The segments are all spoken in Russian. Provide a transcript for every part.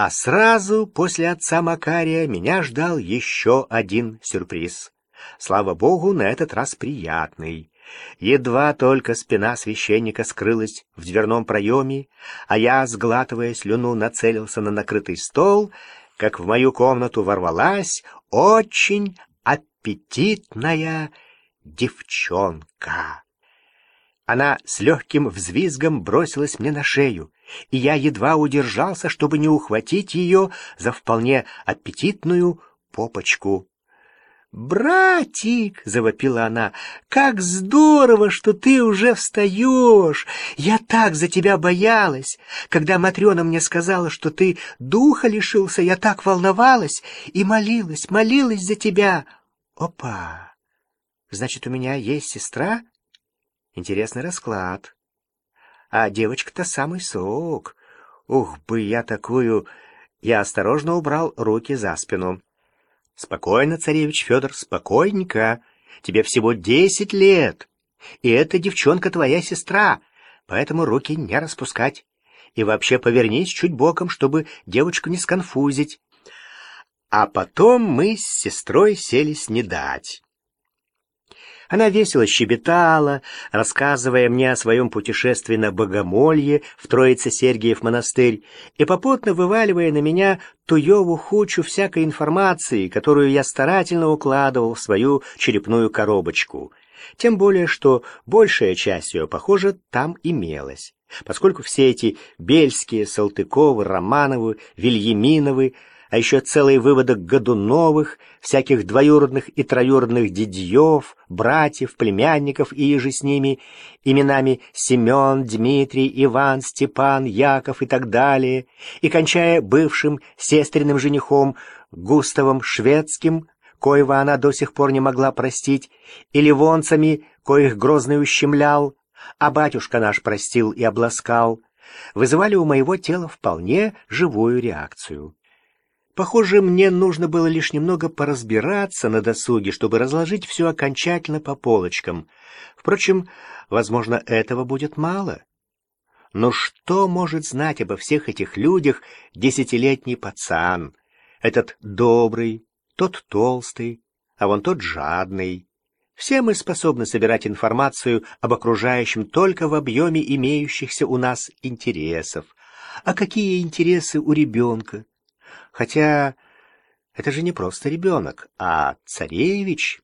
А сразу после отца Макария меня ждал еще один сюрприз. Слава богу, на этот раз приятный. Едва только спина священника скрылась в дверном проеме, а я, сглатывая слюну, нацелился на накрытый стол, как в мою комнату ворвалась очень аппетитная девчонка. Она с легким взвизгом бросилась мне на шею, и я едва удержался, чтобы не ухватить ее за вполне аппетитную попочку. «Братик!» — завопила она. «Как здорово, что ты уже встаешь! Я так за тебя боялась! Когда Матрена мне сказала, что ты духа лишился, я так волновалась и молилась, молилась за тебя! Опа! Значит, у меня есть сестра? Интересный расклад. А девочка-то самый сок. Ух бы я такую...» Я осторожно убрал руки за спину. Спокойно, царевич Федор, спокойненько. Тебе всего десять лет. И эта девчонка твоя сестра, поэтому руки не распускать. И вообще повернись чуть боком, чтобы девочку не сконфузить. А потом мы с сестрой сели снедать. Она весело щебетала, рассказывая мне о своем путешествии на Богомолье в Троице-Сергиев монастырь и попутно вываливая на меня туеву хучу всякой информации, которую я старательно укладывал в свою черепную коробочку. Тем более, что большая часть ее, похоже, там имелась, поскольку все эти Бельские, Салтыковы, Романовы, Вильяминовы а еще целый выводок Годуновых, всяких двоюродных и троюродных дядьев, братьев, племянников и еже с ними, именами Семен, Дмитрий, Иван, Степан, Яков и так далее, и кончая бывшим сестренным женихом Густавом Шведским, коего она до сих пор не могла простить, и ливонцами, коих Грозный ущемлял, а батюшка наш простил и обласкал, вызывали у моего тела вполне живую реакцию. Похоже, мне нужно было лишь немного поразбираться на досуге, чтобы разложить все окончательно по полочкам. Впрочем, возможно, этого будет мало. Но что может знать обо всех этих людях десятилетний пацан? Этот добрый, тот толстый, а вон тот жадный. Все мы способны собирать информацию об окружающем только в объеме имеющихся у нас интересов. А какие интересы у ребенка? Хотя это же не просто ребенок, а царевич.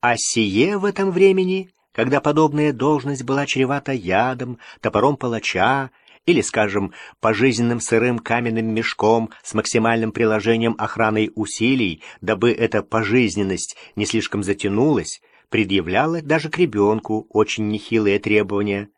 А сие в этом времени, когда подобная должность была чревата ядом, топором палача или, скажем, пожизненным сырым каменным мешком с максимальным приложением охраной усилий, дабы эта пожизненность не слишком затянулась, предъявляла даже к ребенку очень нехилые требования.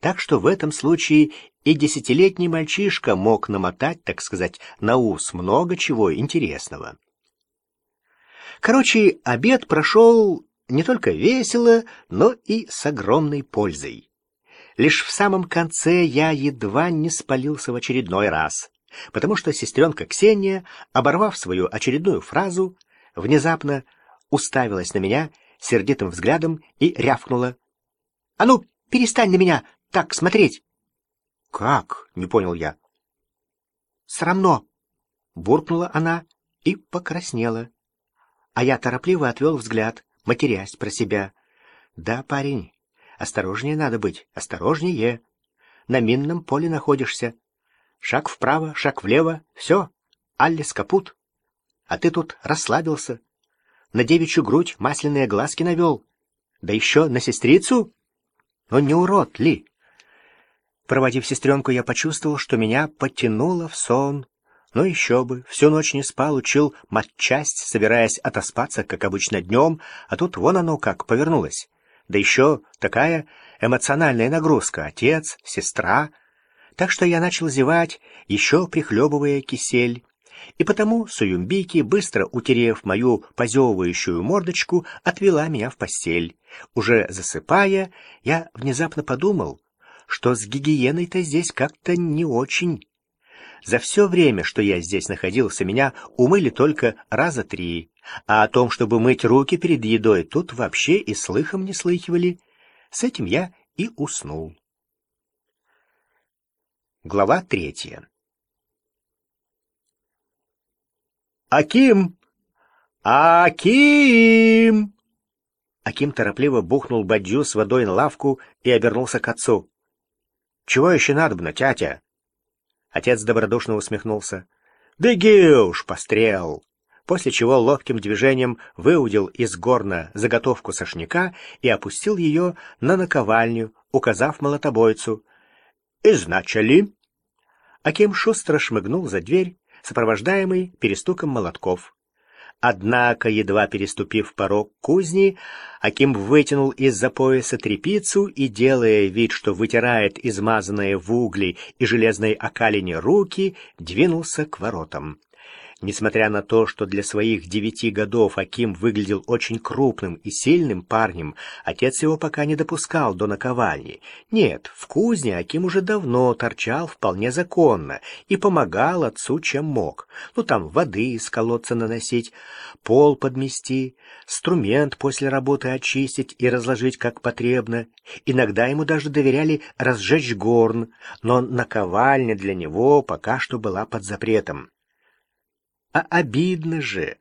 Так что в этом случае и десятилетний мальчишка мог намотать, так сказать, на ус много чего интересного. Короче, обед прошел не только весело, но и с огромной пользой. Лишь в самом конце я едва не спалился в очередной раз, потому что сестренка Ксения, оборвав свою очередную фразу, внезапно уставилась на меня сердитым взглядом и рявкнула. — А ну, перестань на меня так смотреть! «Как?» — не понял я. «Срамно!» — буркнула она и покраснела. А я торопливо отвел взгляд, матерясь про себя. «Да, парень, осторожнее надо быть, осторожнее. На минном поле находишься. Шаг вправо, шаг влево, все, Аллес капут. А ты тут расслабился. На девичью грудь масляные глазки навел. Да еще на сестрицу? Ну не урод ли?» Проводив сестренку, я почувствовал, что меня потянуло в сон. Но еще бы, всю ночь не спал, учил матчасть, собираясь отоспаться, как обычно днем, а тут вон оно как повернулось. Да еще такая эмоциональная нагрузка — отец, сестра. Так что я начал зевать, еще прихлебывая кисель. И потому Суюмбики, быстро утерев мою позевывающую мордочку, отвела меня в постель. Уже засыпая, я внезапно подумал, что с гигиеной-то здесь как-то не очень. За все время, что я здесь находился, меня умыли только раза три, а о том, чтобы мыть руки перед едой, тут вообще и слыхом не слыхивали. С этим я и уснул. Глава третья Аким! Аким!» Аким торопливо бухнул бадью с водой на лавку и обернулся к отцу. «Чего еще надобно, тятя?» Отец добродушно усмехнулся. «Беги уж, пострел!» После чего ловким движением выудил из горна заготовку сошняка и опустил ее на наковальню, указав молотобойцу. «Изначали!» Аким шустро шмыгнул за дверь, сопровождаемый перестуком молотков. Однако, едва переступив порог кузни, Аким вытянул из-за пояса трепицу и, делая вид, что вытирает измазанные в угли и железной окалине руки, двинулся к воротам. Несмотря на то, что для своих девяти годов Аким выглядел очень крупным и сильным парнем, отец его пока не допускал до наковальни. Нет, в кузне Аким уже давно торчал вполне законно и помогал отцу, чем мог. Ну, там воды из колодца наносить, пол подмести, струмент после работы очистить и разложить как потребно. Иногда ему даже доверяли разжечь горн, но наковальня для него пока что была под запретом. А обидно же.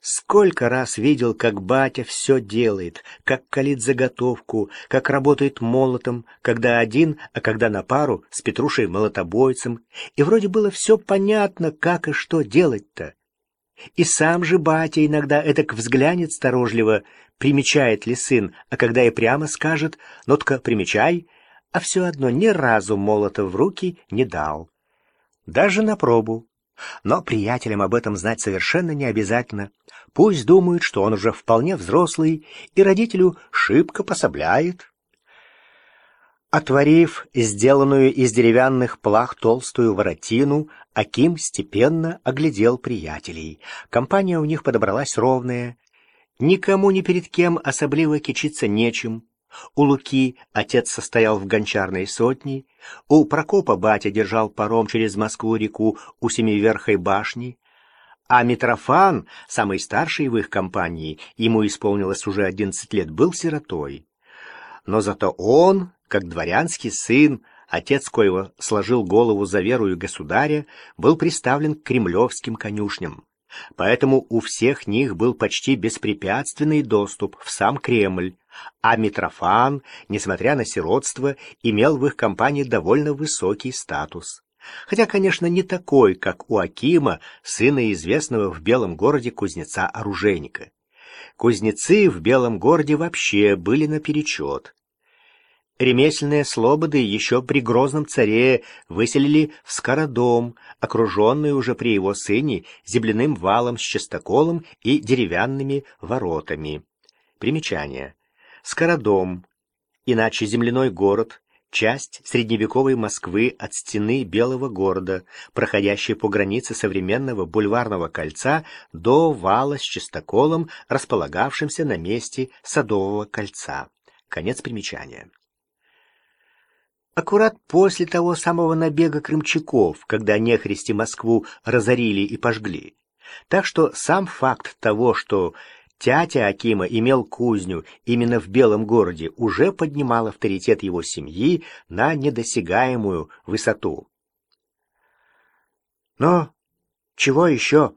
Сколько раз видел, как батя все делает, как калит заготовку, как работает молотом, когда один, а когда на пару с Петрушей-молотобойцем, и вроде было все понятно, как и что делать-то. И сам же батя иногда этак взглянет сторожливо, примечает ли сын, а когда и прямо скажет «нотка, примечай», а все одно ни разу молота в руки не дал. Даже на пробу. Но приятелям об этом знать совершенно не обязательно. Пусть думают, что он уже вполне взрослый и родителю шибко пособляет. Отворив сделанную из деревянных плах толстую воротину, Аким степенно оглядел приятелей. Компания у них подобралась ровная. Никому ни перед кем особливо кичиться нечем. У Луки отец состоял в гончарной сотне, у Прокопа батя держал паром через Москву-реку у Семиверхой башни, а Митрофан, самый старший в их компании, ему исполнилось уже одиннадцать лет, был сиротой. Но зато он, как дворянский сын, отец коего сложил голову за веру и государя, был приставлен к кремлевским конюшням. Поэтому у всех них был почти беспрепятственный доступ в сам Кремль, а Митрофан, несмотря на сиротство, имел в их компании довольно высокий статус. Хотя, конечно, не такой, как у Акима, сына известного в Белом городе кузнеца-оружейника. Кузнецы в Белом городе вообще были наперечет. Ремесленные слободы еще при Грозном царе выселили в Скородом, окруженный уже при его сыне земляным валом с частоколом и деревянными воротами. Примечание. Скородом, иначе земляной город, часть средневековой Москвы от стены Белого города, проходящей по границе современного бульварного кольца до вала с частоколом, располагавшимся на месте Садового кольца. Конец примечания. Аккурат после того самого набега крымчаков, когда нехристи Москву разорили и пожгли. Так что сам факт того, что Тятя Акима имел кузню именно в Белом городе, уже поднимал авторитет его семьи на недосягаемую высоту. Но чего еще?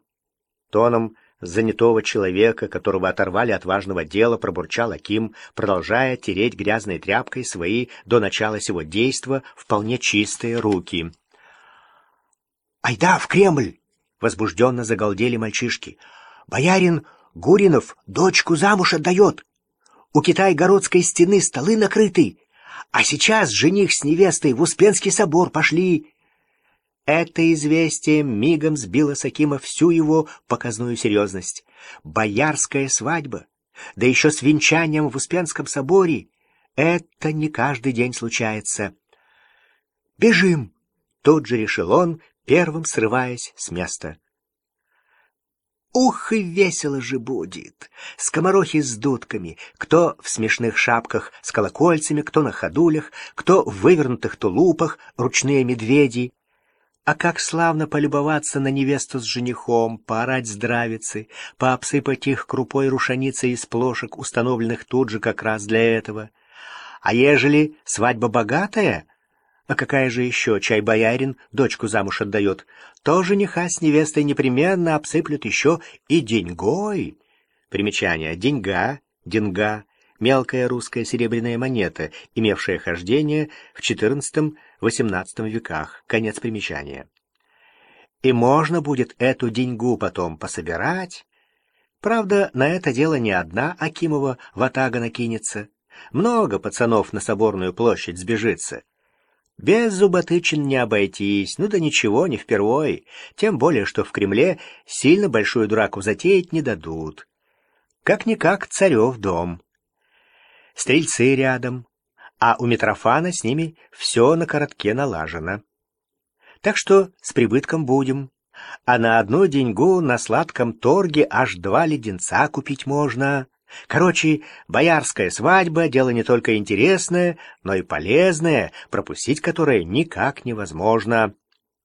Тоном занятого человека, которого оторвали от важного дела, пробурчал Аким, продолжая тереть грязной тряпкой свои до начала сего действа вполне чистые руки. «Айда в Кремль!» — возбужденно загалдели мальчишки. «Боярин Гуринов дочку замуж отдает. У Китай-городской стены столы накрыты, а сейчас жених с невестой в Успенский собор пошли. Это известие мигом сбило с всю его показную серьезность. Боярская свадьба, да еще с венчанием в Успенском соборе. Это не каждый день случается. «Бежим!» — тут же решил он, первым срываясь с места. Ух, и весело же будет! Скоморохи с дудками, кто в смешных шапках с колокольцами, кто на ходулях, кто в вывернутых тулупах, ручные медведи. А как славно полюбоваться на невесту с женихом, поорать здравицы, пообсыпать их крупой рушаницей из плошек, установленных тут же как раз для этого. А ежели свадьба богатая, А какая же еще чай-боярин дочку замуж отдает? То жениха с невестой непременно обсыплют еще и деньгой. Примечание. Деньга, деньга, мелкая русская серебряная монета, имевшая хождение в XIV-XVIII веках. Конец примечания. И можно будет эту деньгу потом пособирать. Правда, на это дело не одна Акимова ватага накинется. Много пацанов на Соборную площадь сбежится. Без зуботычин не обойтись, ну да ничего, не впервой, тем более, что в Кремле сильно большую драку затеять не дадут. Как-никак царев дом. Стрельцы рядом, а у Митрофана с ними все на коротке налажено. Так что с прибытком будем, а на одну деньгу на сладком торге аж два леденца купить можно. Короче, боярская свадьба — дело не только интересное, но и полезное, пропустить которое никак невозможно.